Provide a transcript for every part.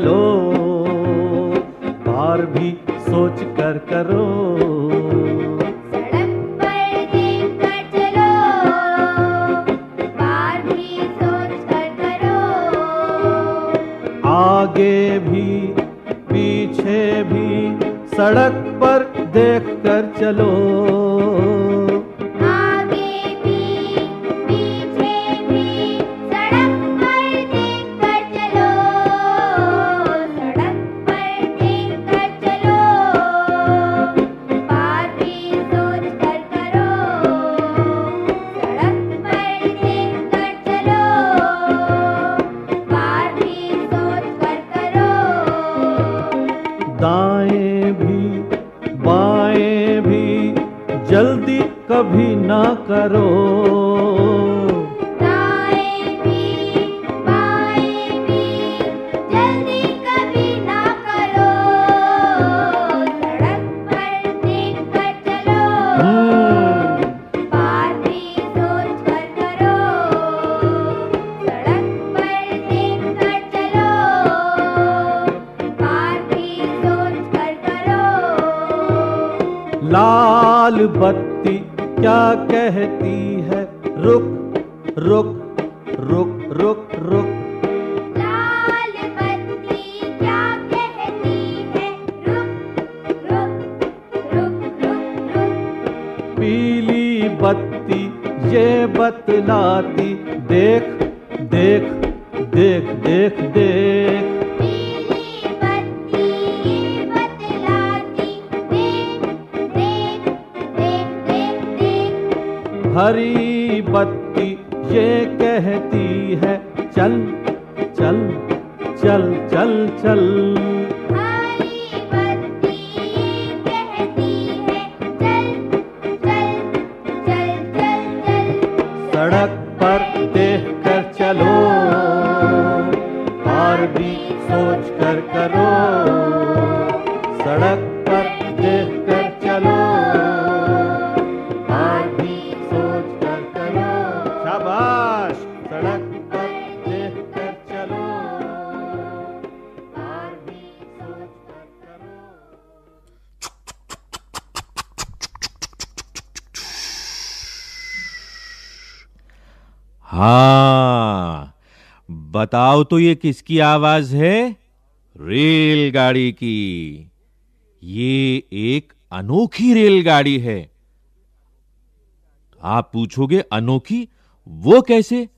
चलो। और भी सोच कर करो। सड़क पर देखकर चलो। पार भी सोच कर करो। आगे भी पीछे भी सड़क पर देख कर चलो। जल्दी कभी ना करो। लाल बत्ती क्या कहती है? रुक रुक रुक रुक रुक। लाल बत्ती क्या कहती है? रुक रुक रुक रुक रुक। पीली बत्ती ये बतलाती देख देख देख देख देख। हरी बत्ती ये कहती है चल चल चल चल चल। हरी हाँ बताओ तो ये किसकी आवाज़ है? रेलगाड़ी की। ये एक अनोखी रेलगाड़ी है। आप पूछोगे, अनोखी? वो कैसे?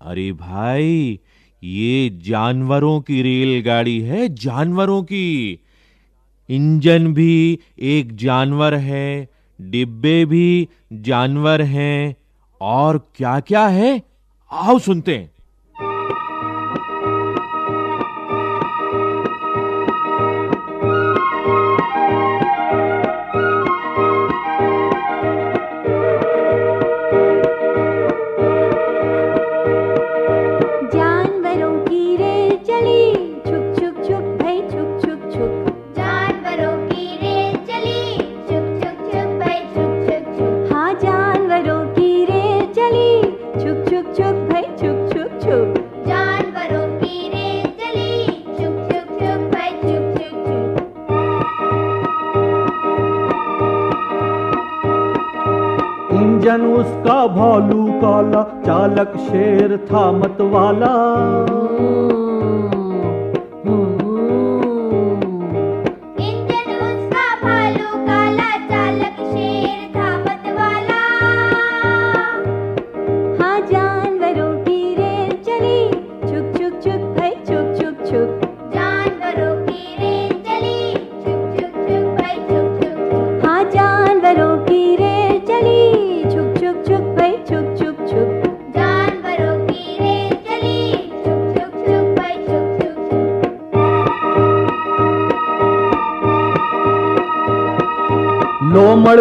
अरे भाई, ये जानवरों की रेलगाड़ी है, जानवरों की। इंजन भी एक जानवर है, डिब्बे भी जानवर हैं, और क्या-क्या है? आओ सुनते हैं। उसका भालू काला चालक शेर था मतवाला।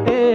ছোটে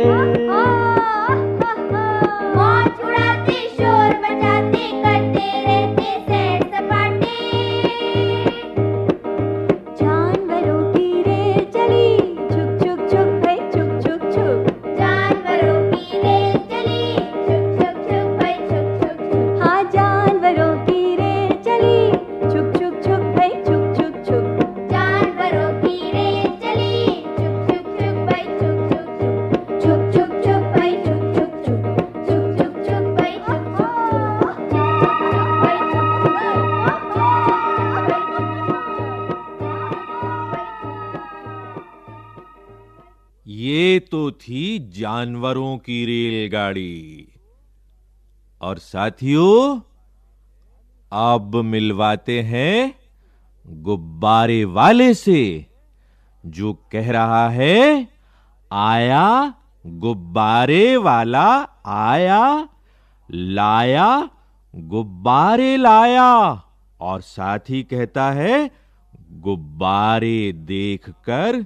ये तो थी जानवरों की रेलगाड़ी। और साथियों, अब मिलवाते हैं गुब्बारे वाले से, जो कह रहा है, आया गुब्बारे वाला, आया, लाया, गुब्बारे लाया। और साथ ही कहता है, गुब्बारे देखकर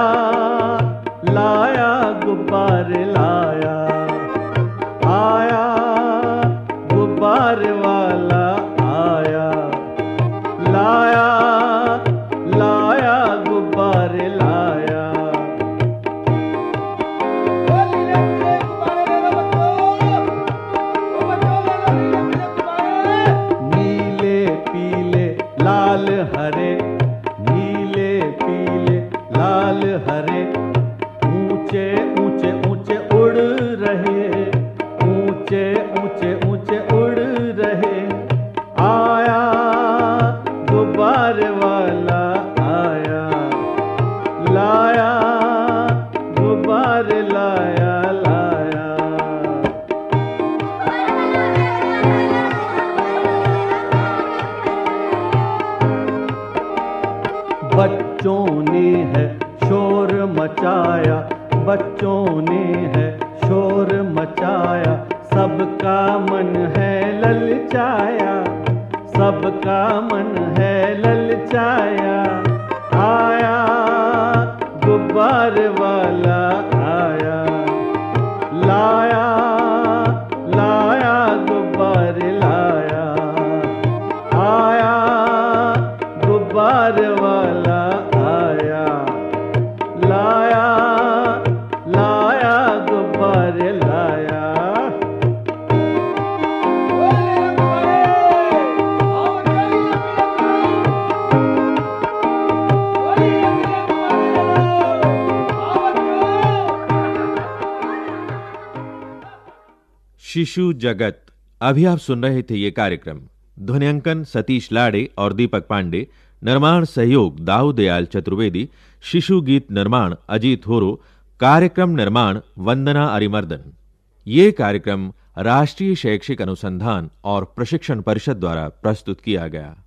बच्चों ने है शोर मचाया, बच्चों ने है शोर मचाया, सबका मन है ललचाया, सबका मन है ललचाया, आया गुब्बार वाला शिशु जगत। अभी आप सुन रहे थे ये कार्यक्रम। ध्वनियांकन सतीश लाड़े और दीपक पांडे। निर्माण सहयोग दाऊदयाल चतुर्वेदी। शिशु गीत निर्माण अजीत होरो। कार्यक्रम निर्माण वंदना अरिमर्दन। ये कार्यक्रम राष्ट्रीय शैक्षिक अनुसंधान और प्रशिक्षण परिषद द्वारा प्रस्तुत किया गया।